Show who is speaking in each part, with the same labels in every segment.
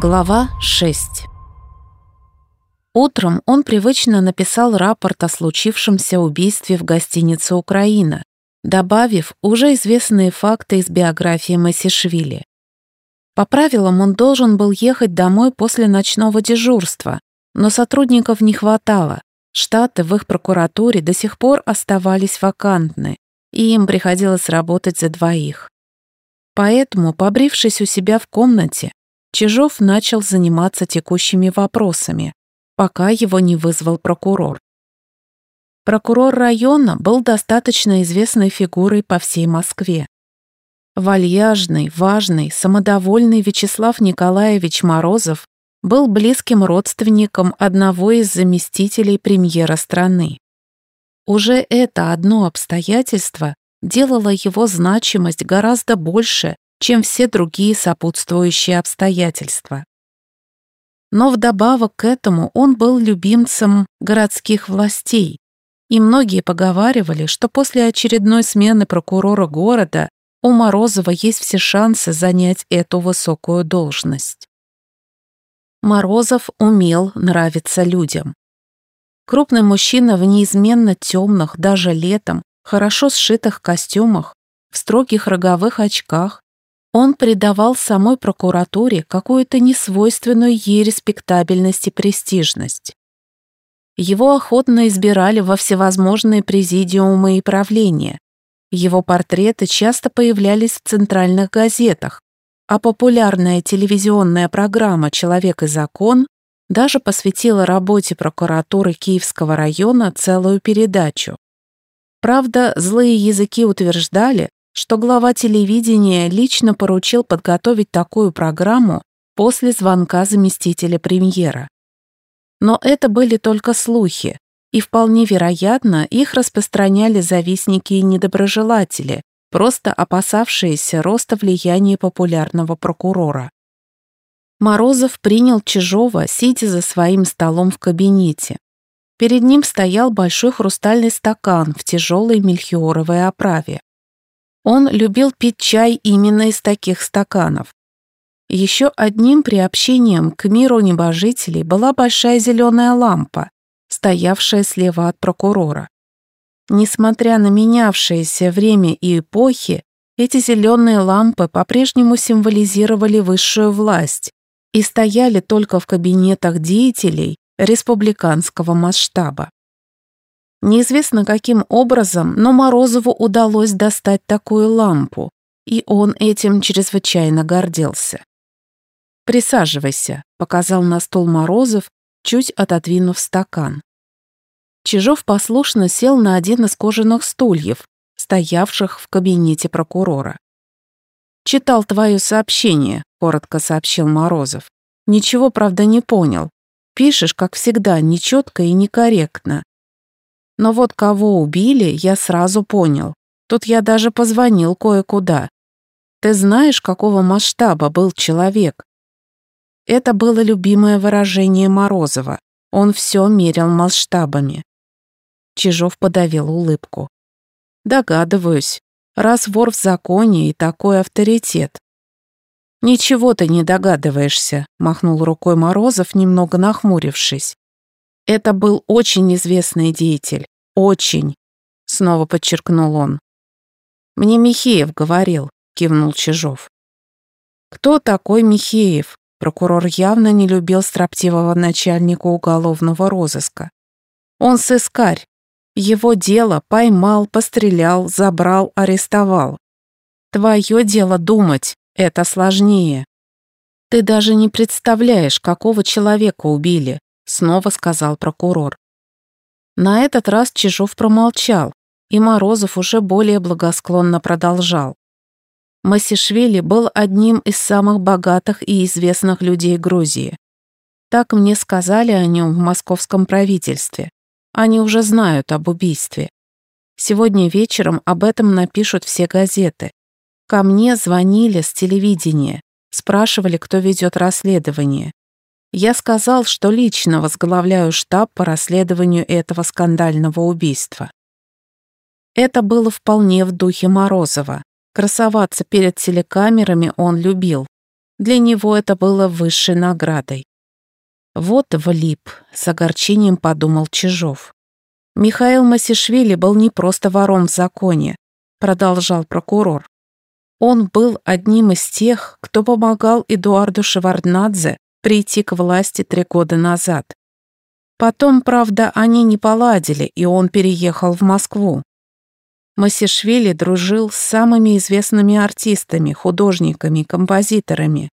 Speaker 1: Глава 6 Утром он привычно написал рапорт о случившемся убийстве в гостинице «Украина», добавив уже известные факты из биографии Масишвили. По правилам он должен был ехать домой после ночного дежурства, но сотрудников не хватало, штаты в их прокуратуре до сих пор оставались вакантны, и им приходилось работать за двоих. Поэтому, побрившись у себя в комнате, Чижов начал заниматься текущими вопросами, пока его не вызвал прокурор. Прокурор района был достаточно известной фигурой по всей Москве. Вальяжный, важный, самодовольный Вячеслав Николаевич Морозов был близким родственником одного из заместителей премьера страны. Уже это одно обстоятельство делало его значимость гораздо больше, чем все другие сопутствующие обстоятельства. Но вдобавок к этому он был любимцем городских властей, и многие поговаривали, что после очередной смены прокурора города у Морозова есть все шансы занять эту высокую должность. Морозов умел нравиться людям. Крупный мужчина в неизменно темных, даже летом, хорошо сшитых костюмах, в строгих роговых очках, он придавал самой прокуратуре какую-то несвойственную ей респектабельность и престижность. Его охотно избирали во всевозможные президиумы и правления. Его портреты часто появлялись в центральных газетах, а популярная телевизионная программа «Человек и закон» даже посвятила работе прокуратуры Киевского района целую передачу. Правда, злые языки утверждали, что глава телевидения лично поручил подготовить такую программу после звонка заместителя премьера. Но это были только слухи, и вполне вероятно, их распространяли завистники и недоброжелатели, просто опасавшиеся роста влияния популярного прокурора. Морозов принял Чижова, сидя за своим столом в кабинете. Перед ним стоял большой хрустальный стакан в тяжелой мельхиоровой оправе. Он любил пить чай именно из таких стаканов. Еще одним приобщением к миру небожителей была большая зеленая лампа, стоявшая слева от прокурора. Несмотря на менявшееся время и эпохи, эти зеленые лампы по-прежнему символизировали высшую власть и стояли только в кабинетах деятелей республиканского масштаба. Неизвестно каким образом, но Морозову удалось достать такую лампу, и он этим чрезвычайно гордился. «Присаживайся», — показал на стол Морозов, чуть отодвинув стакан. Чижов послушно сел на один из кожаных стульев, стоявших в кабинете прокурора. «Читал твое сообщение», — коротко сообщил Морозов. «Ничего, правда, не понял. Пишешь, как всегда, нечетко и некорректно. Но вот кого убили, я сразу понял. Тут я даже позвонил кое-куда. Ты знаешь, какого масштаба был человек? Это было любимое выражение Морозова. Он все мерил масштабами. Чижов подавил улыбку. Догадываюсь. Раз вор в законе и такой авторитет. «Ничего ты не догадываешься», — махнул рукой Морозов, немного нахмурившись. Это был очень известный деятель. Очень, снова подчеркнул он. Мне Михеев говорил, кивнул Чижов. Кто такой Михеев? Прокурор явно не любил строптивого начальника уголовного розыска. Он сыскарь. Его дело поймал, пострелял, забрал, арестовал. Твое дело думать, это сложнее. Ты даже не представляешь, какого человека убили, снова сказал прокурор. На этот раз Чижов промолчал, и Морозов уже более благосклонно продолжал. Масишвили был одним из самых богатых и известных людей Грузии. Так мне сказали о нем в московском правительстве. Они уже знают об убийстве. Сегодня вечером об этом напишут все газеты. Ко мне звонили с телевидения, спрашивали, кто ведет расследование. Я сказал, что лично возглавляю штаб по расследованию этого скандального убийства. Это было вполне в духе Морозова. Красоваться перед телекамерами он любил. Для него это было высшей наградой. Вот влип, с огорчением подумал Чижов. Михаил Масишвили был не просто вором в законе, продолжал прокурор. Он был одним из тех, кто помогал Эдуарду Шеварднадзе прийти к власти три года назад. Потом, правда, они не поладили, и он переехал в Москву. Масишвили дружил с самыми известными артистами, художниками, композиторами.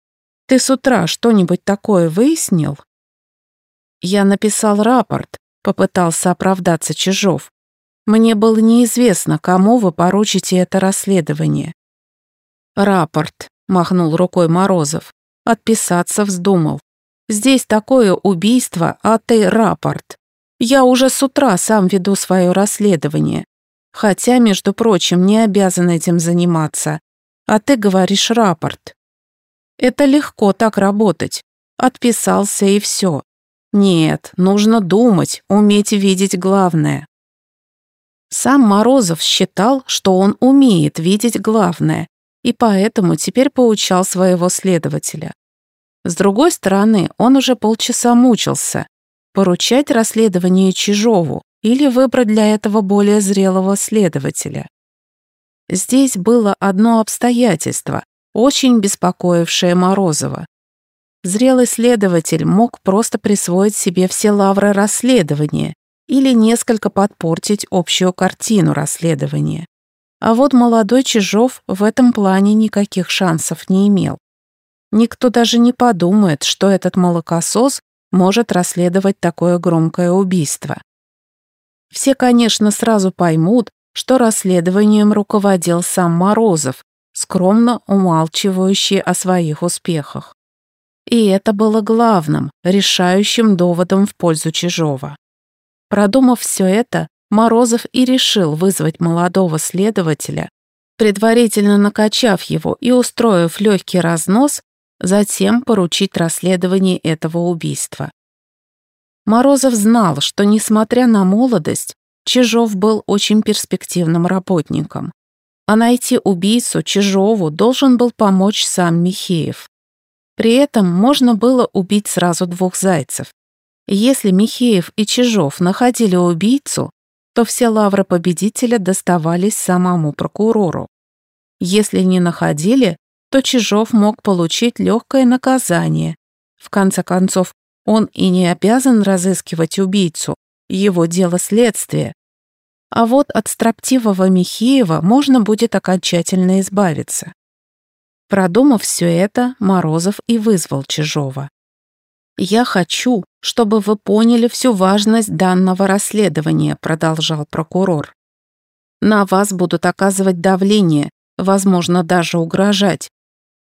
Speaker 1: Ты с утра что-нибудь такое выяснил? Я написал рапорт, попытался оправдаться Чижов. Мне было неизвестно, кому вы поручите это расследование. Рапорт, махнул рукой Морозов. Отписаться вздумал. Здесь такое убийство, а ты рапорт. Я уже с утра сам веду свое расследование. Хотя, между прочим, не обязан этим заниматься. А ты говоришь рапорт. Это легко так работать. Отписался и все. Нет, нужно думать, уметь видеть главное. Сам Морозов считал, что он умеет видеть главное, и поэтому теперь поучал своего следователя. С другой стороны, он уже полчаса мучился. Поручать расследование Чижову или выбрать для этого более зрелого следователя. Здесь было одно обстоятельство, очень беспокоившее Морозова. Зрелый следователь мог просто присвоить себе все лавры расследования или несколько подпортить общую картину расследования. А вот молодой Чижов в этом плане никаких шансов не имел. Никто даже не подумает, что этот молокосос может расследовать такое громкое убийство. Все, конечно, сразу поймут, что расследованием руководил сам Морозов, скромно умалчивающий о своих успехах. И это было главным, решающим доводом в пользу Чижова. Продумав все это, Морозов и решил вызвать молодого следователя, предварительно накачав его и устроив легкий разнос, затем поручить расследование этого убийства. Морозов знал, что, несмотря на молодость, Чижов был очень перспективным работником. А найти убийцу Чижову должен был помочь сам Михеев. При этом можно было убить сразу двух зайцев. Если Михеев и Чижов находили убийцу, то все лавры победителя доставались самому прокурору. Если не находили, то Чижов мог получить легкое наказание. В конце концов, он и не обязан разыскивать убийцу, его дело следствие. А вот от строптивого Михеева можно будет окончательно избавиться. Продумав все это, Морозов и вызвал Чижова. «Я хочу, чтобы вы поняли всю важность данного расследования», продолжал прокурор. «На вас будут оказывать давление, возможно, даже угрожать.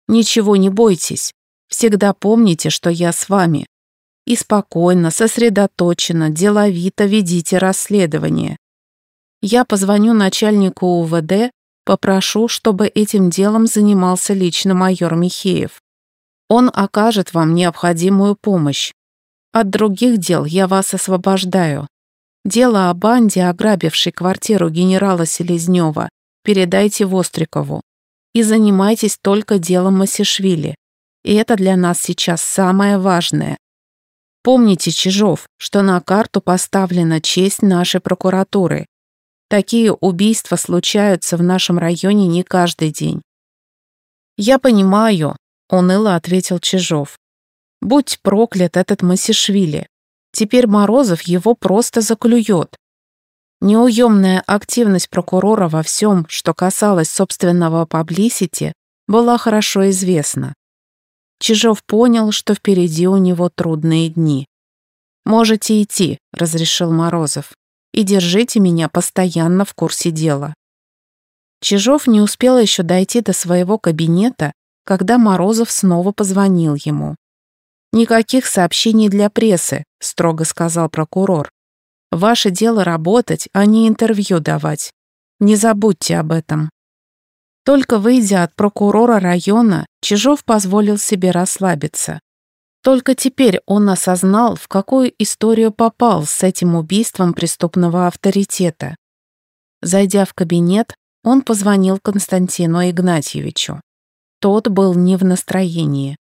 Speaker 1: Ничего не бойтесь, всегда помните, что я с вами. И спокойно, сосредоточенно, деловито ведите расследование. Я позвоню начальнику УВД Попрошу, чтобы этим делом занимался лично майор Михеев. Он окажет вам необходимую помощь. От других дел я вас освобождаю. Дело о банде, ограбившей квартиру генерала Селезнева, передайте Вострикову. И занимайтесь только делом Масишвили. И это для нас сейчас самое важное. Помните, Чижов, что на карту поставлена честь нашей прокуратуры. Такие убийства случаются в нашем районе не каждый день. «Я понимаю», — уныло ответил Чижов. «Будь проклят этот Масишвили. Теперь Морозов его просто заклюет. Неуемная активность прокурора во всем, что касалось собственного паблисити, была хорошо известна. Чижов понял, что впереди у него трудные дни. «Можете идти», — разрешил Морозов и держите меня постоянно в курсе дела». Чижов не успел еще дойти до своего кабинета, когда Морозов снова позвонил ему. «Никаких сообщений для прессы», — строго сказал прокурор. «Ваше дело работать, а не интервью давать. Не забудьте об этом». Только выйдя от прокурора района, Чижов позволил себе расслабиться. Только теперь он осознал, в какую историю попал с этим убийством преступного авторитета. Зайдя в кабинет, он позвонил Константину Игнатьевичу. Тот был не в настроении.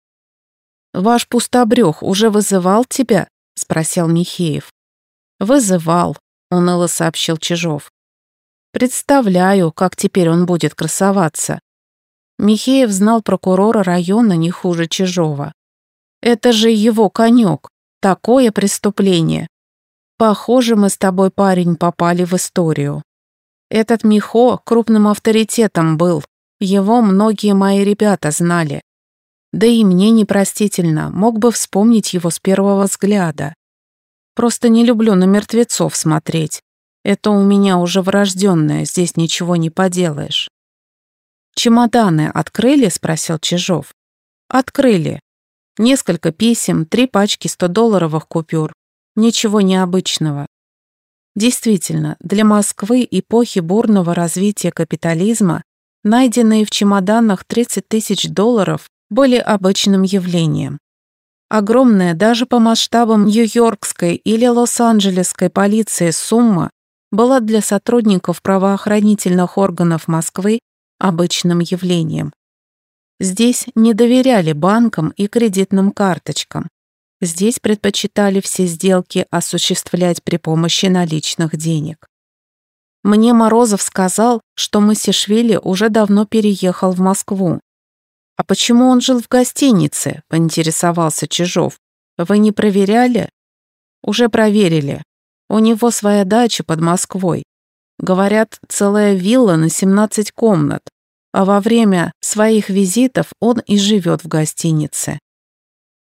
Speaker 1: «Ваш пустобрех уже вызывал тебя?» — спросил Михеев. «Вызывал», — уныло сообщил Чижов. «Представляю, как теперь он будет красоваться». Михеев знал прокурора района не хуже Чижова. «Это же его конек. Такое преступление. Похоже, мы с тобой, парень, попали в историю. Этот Михо крупным авторитетом был. Его многие мои ребята знали. Да и мне непростительно, мог бы вспомнить его с первого взгляда. Просто не люблю на мертвецов смотреть. Это у меня уже врожденное, здесь ничего не поделаешь. «Чемоданы открыли?» — спросил Чижов. «Открыли. Несколько писем, три пачки 100-долларовых купюр. Ничего необычного. Действительно, для Москвы эпохи бурного развития капитализма найденные в чемоданах 30 тысяч долларов были обычным явлением. Огромная даже по масштабам Нью-Йоркской или Лос-Анджелесской полиции сумма была для сотрудников правоохранительных органов Москвы обычным явлением. Здесь не доверяли банкам и кредитным карточкам. Здесь предпочитали все сделки осуществлять при помощи наличных денег. Мне Морозов сказал, что Масишвили уже давно переехал в Москву. «А почему он жил в гостинице?» – поинтересовался Чижов. «Вы не проверяли?» «Уже проверили. У него своя дача под Москвой. Говорят, целая вилла на 17 комнат а во время своих визитов он и живет в гостинице.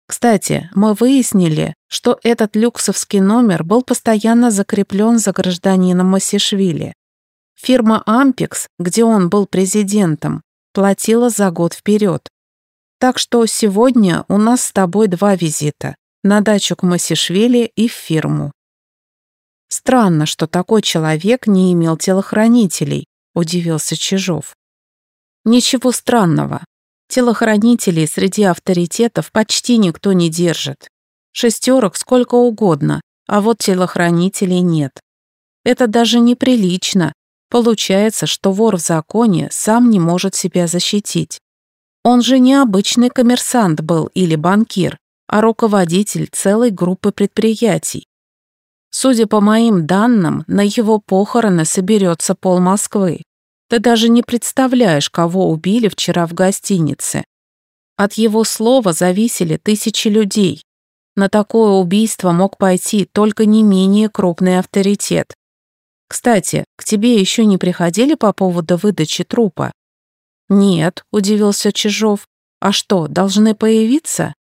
Speaker 1: Кстати, мы выяснили, что этот люксовский номер был постоянно закреплен за гражданином Масишвили. Фирма «Ампекс», где он был президентом, платила за год вперед. Так что сегодня у нас с тобой два визита – на дачу к Масишвили и в фирму. Странно, что такой человек не имел телохранителей, удивился Чижов. Ничего странного. Телохранителей среди авторитетов почти никто не держит. Шестерок сколько угодно, а вот телохранителей нет. Это даже неприлично. Получается, что вор в законе сам не может себя защитить. Он же не обычный коммерсант был или банкир, а руководитель целой группы предприятий. Судя по моим данным, на его похороны соберется пол Москвы. Ты даже не представляешь, кого убили вчера в гостинице. От его слова зависели тысячи людей. На такое убийство мог пойти только не менее крупный авторитет. Кстати, к тебе еще не приходили по поводу выдачи трупа? Нет, удивился Чижов. А что, должны появиться?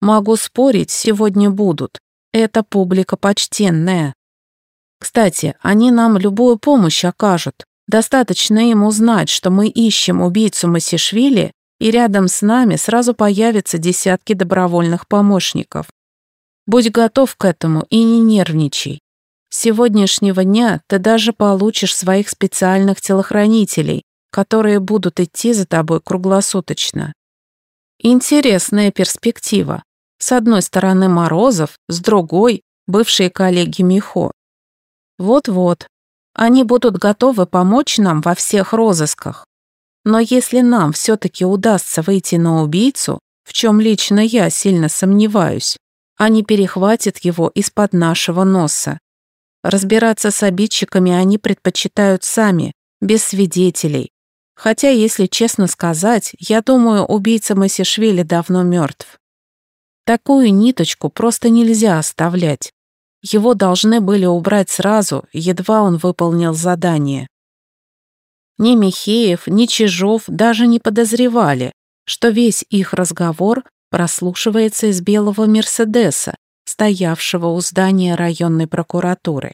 Speaker 1: Могу спорить, сегодня будут. Это публика почтенная. Кстати, они нам любую помощь окажут. Достаточно им узнать, что мы ищем убийцу Масишвили, и рядом с нами сразу появятся десятки добровольных помощников. Будь готов к этому и не нервничай. С сегодняшнего дня ты даже получишь своих специальных телохранителей, которые будут идти за тобой круглосуточно. Интересная перспектива. С одной стороны Морозов, с другой – бывшие коллеги Михо. Вот-вот, они будут готовы помочь нам во всех розысках. Но если нам все-таки удастся выйти на убийцу, в чем лично я сильно сомневаюсь, они перехватят его из-под нашего носа. Разбираться с обидчиками они предпочитают сами, без свидетелей. Хотя, если честно сказать, я думаю, убийца Масишвили давно мертв. Такую ниточку просто нельзя оставлять. Его должны были убрать сразу, едва он выполнил задание. Ни Михеев, ни Чижов даже не подозревали, что весь их разговор прослушивается из белого Мерседеса, стоявшего у здания районной прокуратуры.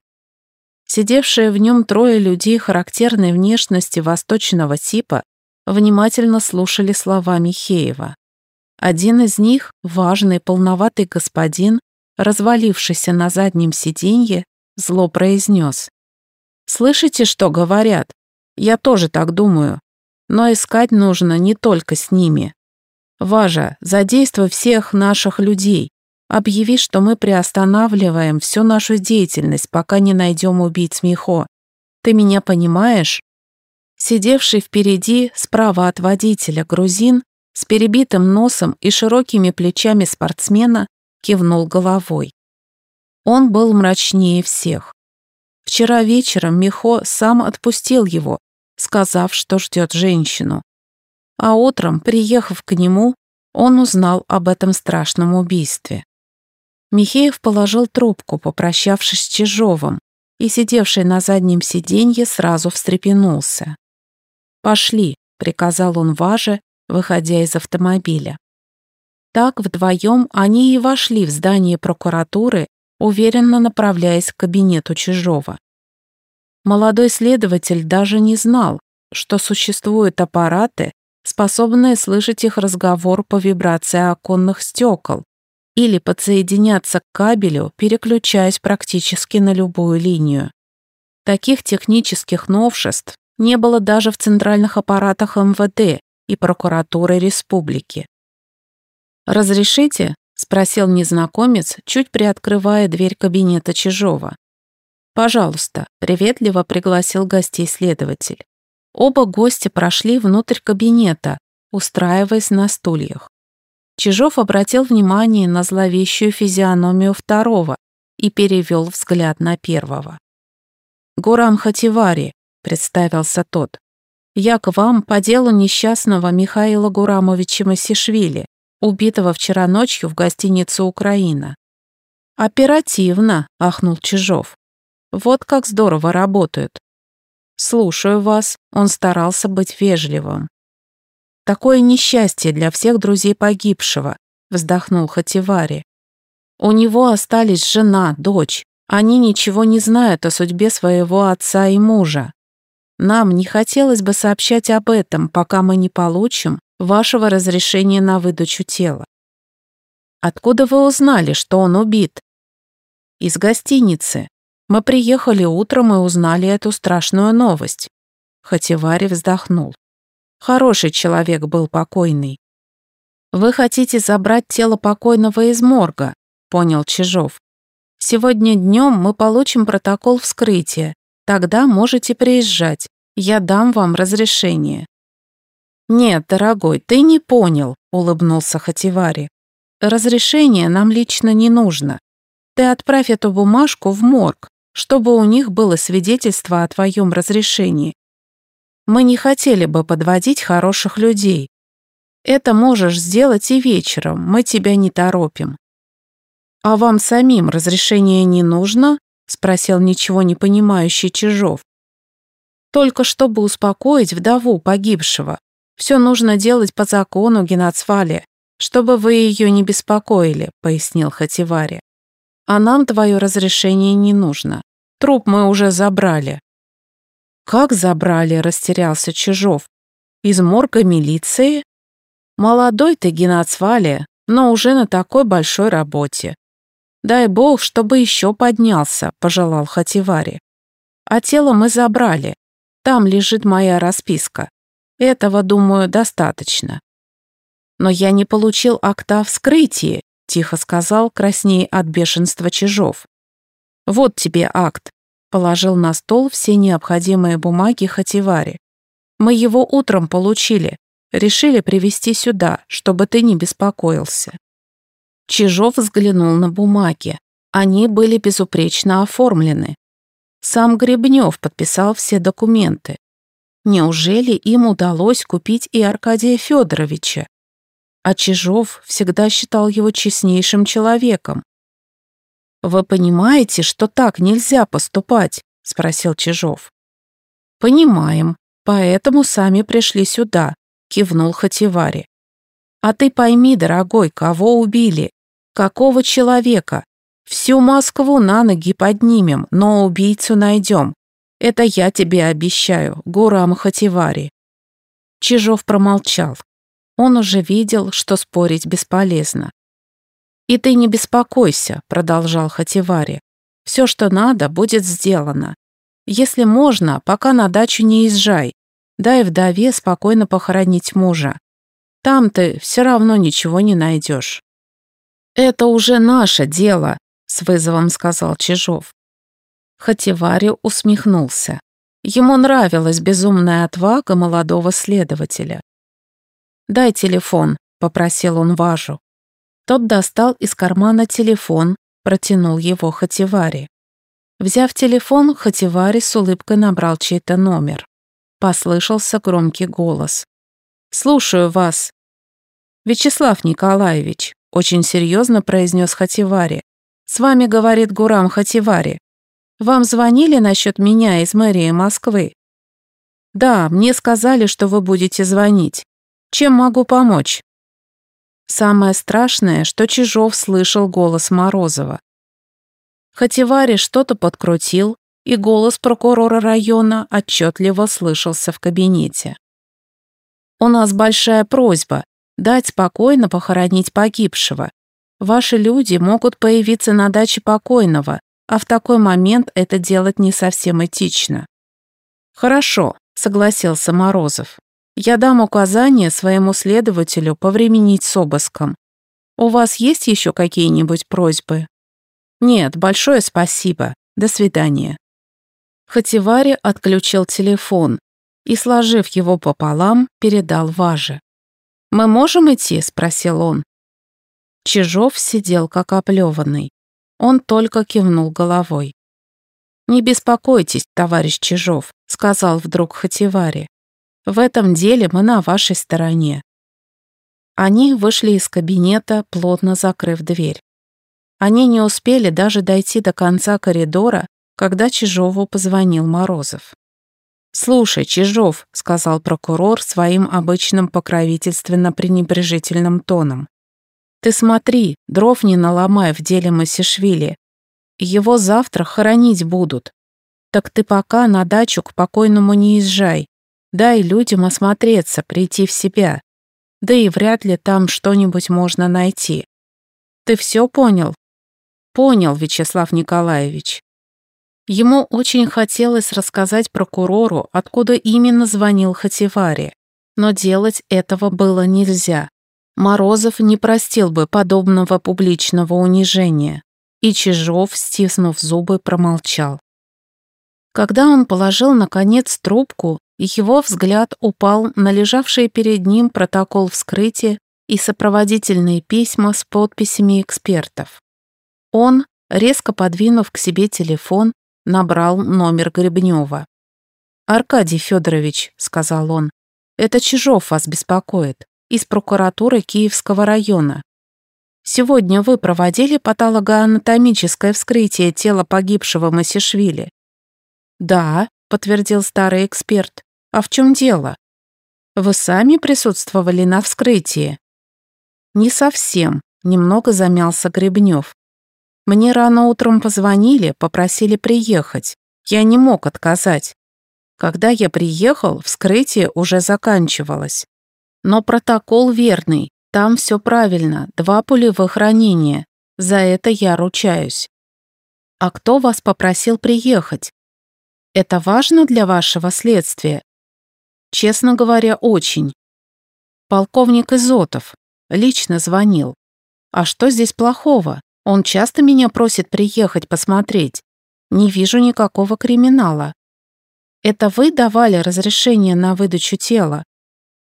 Speaker 1: Сидевшие в нем трое людей характерной внешности восточного типа внимательно слушали слова Михеева. Один из них, важный полноватый господин, развалившийся на заднем сиденье, зло произнес. «Слышите, что говорят? Я тоже так думаю. Но искать нужно не только с ними. Важа, задействуй всех наших людей. Объяви, что мы приостанавливаем всю нашу деятельность, пока не найдем убийц Михо. Ты меня понимаешь?» Сидевший впереди, справа от водителя, грузин, с перебитым носом и широкими плечами спортсмена, кивнул головой. Он был мрачнее всех. Вчера вечером Михо сам отпустил его, сказав, что ждет женщину. А утром, приехав к нему, он узнал об этом страшном убийстве. Михеев положил трубку, попрощавшись с Чижовым, и сидевший на заднем сиденье сразу встрепенулся. «Пошли», — приказал он Важе, выходя из автомобиля. Так вдвоем они и вошли в здание прокуратуры, уверенно направляясь к кабинету Чижова. Молодой следователь даже не знал, что существуют аппараты, способные слышать их разговор по вибрации оконных стекол или подсоединяться к кабелю, переключаясь практически на любую линию. Таких технических новшеств не было даже в центральных аппаратах МВД и прокуратуры республики. «Разрешите?» — спросил незнакомец, чуть приоткрывая дверь кабинета Чижова. «Пожалуйста», — приветливо пригласил гостей следователь. Оба гостя прошли внутрь кабинета, устраиваясь на стульях. Чижов обратил внимание на зловещую физиономию второго и перевел взгляд на первого. «Гурам Хативари», — представился тот. «Я к вам по делу несчастного Михаила Гурамовича Масишвили, убитого вчера ночью в гостинице «Украина». «Оперативно», — ахнул Чижов. «Вот как здорово работают». «Слушаю вас», — он старался быть вежливым. «Такое несчастье для всех друзей погибшего», — вздохнул Хативари. «У него остались жена, дочь. Они ничего не знают о судьбе своего отца и мужа. Нам не хотелось бы сообщать об этом, пока мы не получим вашего разрешения на выдачу тела. Откуда вы узнали, что он убит? Из гостиницы. Мы приехали утром и узнали эту страшную новость. Хативари вздохнул. Хороший человек был покойный. Вы хотите забрать тело покойного из морга, понял Чижов. Сегодня днем мы получим протокол вскрытия. Тогда можете приезжать. Я дам вам разрешение. «Нет, дорогой, ты не понял», — улыбнулся Хативари. «Разрешение нам лично не нужно. Ты отправь эту бумажку в морг, чтобы у них было свидетельство о твоем разрешении. Мы не хотели бы подводить хороших людей. Это можешь сделать и вечером, мы тебя не торопим». «А вам самим разрешение не нужно?» — спросил ничего не понимающий Чижов. «Только чтобы успокоить вдову погибшего. Все нужно делать по закону, Генацвали, чтобы вы ее не беспокоили», — пояснил Хативари. «А нам твое разрешение не нужно. Труп мы уже забрали». «Как забрали?» — растерялся Чижов. «Из морга милиции?» «Молодой ты, Генацвали, но уже на такой большой работе. Дай бог, чтобы еще поднялся», — пожелал Хативари. «А тело мы забрали. Там лежит моя расписка. Этого, думаю, достаточно. Но я не получил акта о вскрытии, тихо сказал краснее от бешенства Чижов. Вот тебе акт. Положил на стол все необходимые бумаги Хативари. Мы его утром получили. Решили привезти сюда, чтобы ты не беспокоился. Чижов взглянул на бумаги. Они были безупречно оформлены. Сам Гребнев подписал все документы. Неужели им удалось купить и Аркадия Федоровича? А Чижов всегда считал его честнейшим человеком. «Вы понимаете, что так нельзя поступать?» — спросил Чижов. «Понимаем, поэтому сами пришли сюда», — кивнул Хативари. «А ты пойми, дорогой, кого убили? Какого человека? Всю Москву на ноги поднимем, но убийцу найдем. Это я тебе обещаю, Гурам Хативари». Чижов промолчал. Он уже видел, что спорить бесполезно. «И ты не беспокойся», — продолжал Хативари. «Все, что надо, будет сделано. Если можно, пока на дачу не езжай. Дай вдове спокойно похоронить мужа. Там ты все равно ничего не найдешь». «Это уже наше дело», — с вызовом сказал Чижов. Хативари усмехнулся. Ему нравилась безумная отвага молодого следователя. «Дай телефон», — попросил он Важу. Тот достал из кармана телефон, протянул его Хативари. Взяв телефон, Хативари с улыбкой набрал чей-то номер. Послышался громкий голос. «Слушаю вас». «Вячеслав Николаевич», — очень серьезно произнес Хативари. «С вами говорит Гурам Хативари. Вам звонили насчет меня из мэрии Москвы?» «Да, мне сказали, что вы будете звонить. Чем могу помочь?» Самое страшное, что Чижов слышал голос Морозова. Хативари что-то подкрутил, и голос прокурора района отчетливо слышался в кабинете. «У нас большая просьба дать спокойно похоронить погибшего. Ваши люди могут появиться на даче покойного, а в такой момент это делать не совсем этично». «Хорошо», — согласился Морозов. «Я дам указание своему следователю повременить с обыском. У вас есть еще какие-нибудь просьбы?» «Нет, большое спасибо. До свидания». Хативари отключил телефон и, сложив его пополам, передал Важе. «Мы можем идти?» – спросил он. Чижов сидел как оплеванный. Он только кивнул головой. «Не беспокойтесь, товарищ Чижов», — сказал вдруг Хативари. «В этом деле мы на вашей стороне». Они вышли из кабинета, плотно закрыв дверь. Они не успели даже дойти до конца коридора, когда Чижову позвонил Морозов. «Слушай, Чижов», — сказал прокурор своим обычным покровительственно-пренебрежительным тоном, «ты смотри, дров не наломай в деле Масишвили. Его завтра хоронить будут. Так ты пока на дачу к покойному не езжай. Дай людям осмотреться, прийти в себя. Да и вряд ли там что-нибудь можно найти. Ты все понял?» Понял, Вячеслав Николаевич. Ему очень хотелось рассказать прокурору, откуда именно звонил Хативари, но делать этого было нельзя. Морозов не простил бы подобного публичного унижения, и Чижов, стиснув зубы, промолчал. Когда он положил, наконец, трубку, его взгляд упал на лежавший перед ним протокол вскрытия и сопроводительные письма с подписями экспертов. Он, резко подвинув к себе телефон, набрал номер Гребнева. «Аркадий Федорович», — сказал он, — «это Чижов вас беспокоит, из прокуратуры Киевского района. Сегодня вы проводили патологоанатомическое вскрытие тела погибшего Масишвили?» «Да», — подтвердил старый эксперт. «А в чем дело?» «Вы сами присутствовали на вскрытии?» «Не совсем», — немного замялся Гребнев. Мне рано утром позвонили, попросили приехать. Я не мог отказать. Когда я приехал, вскрытие уже заканчивалось. Но протокол верный, там все правильно, два пулевых ранения. За это я ручаюсь. А кто вас попросил приехать? Это важно для вашего следствия? Честно говоря, очень. Полковник Изотов лично звонил. А что здесь плохого? Он часто меня просит приехать посмотреть. Не вижу никакого криминала. Это вы давали разрешение на выдачу тела?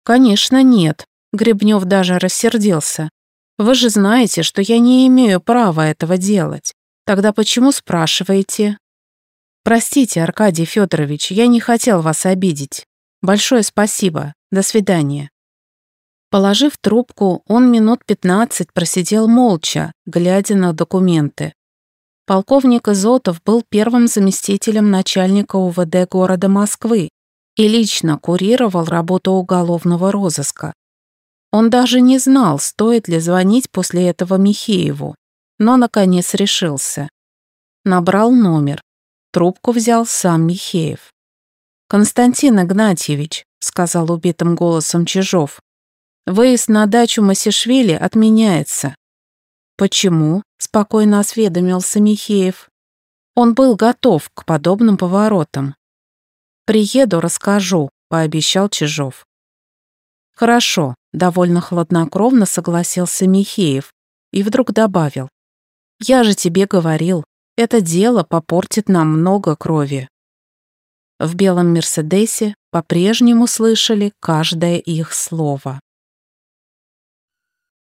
Speaker 1: Конечно, нет. Гребнев даже рассердился. Вы же знаете, что я не имею права этого делать. Тогда почему спрашиваете? Простите, Аркадий Федорович, я не хотел вас обидеть. Большое спасибо. До свидания. Положив трубку, он минут пятнадцать просидел молча, глядя на документы. Полковник Изотов был первым заместителем начальника УВД города Москвы и лично курировал работу уголовного розыска. Он даже не знал, стоит ли звонить после этого Михееву, но, наконец, решился. Набрал номер. Трубку взял сам Михеев. «Константин Игнатьевич», — сказал убитым голосом Чижов, Выезд на дачу Масишвили отменяется. Почему? Спокойно осведомился Михеев. Он был готов к подобным поворотам. Приеду, расскажу, пообещал Чижов. Хорошо, довольно хладнокровно согласился Михеев и вдруг добавил. Я же тебе говорил, это дело попортит нам много крови. В белом Мерседесе по-прежнему слышали каждое их слово.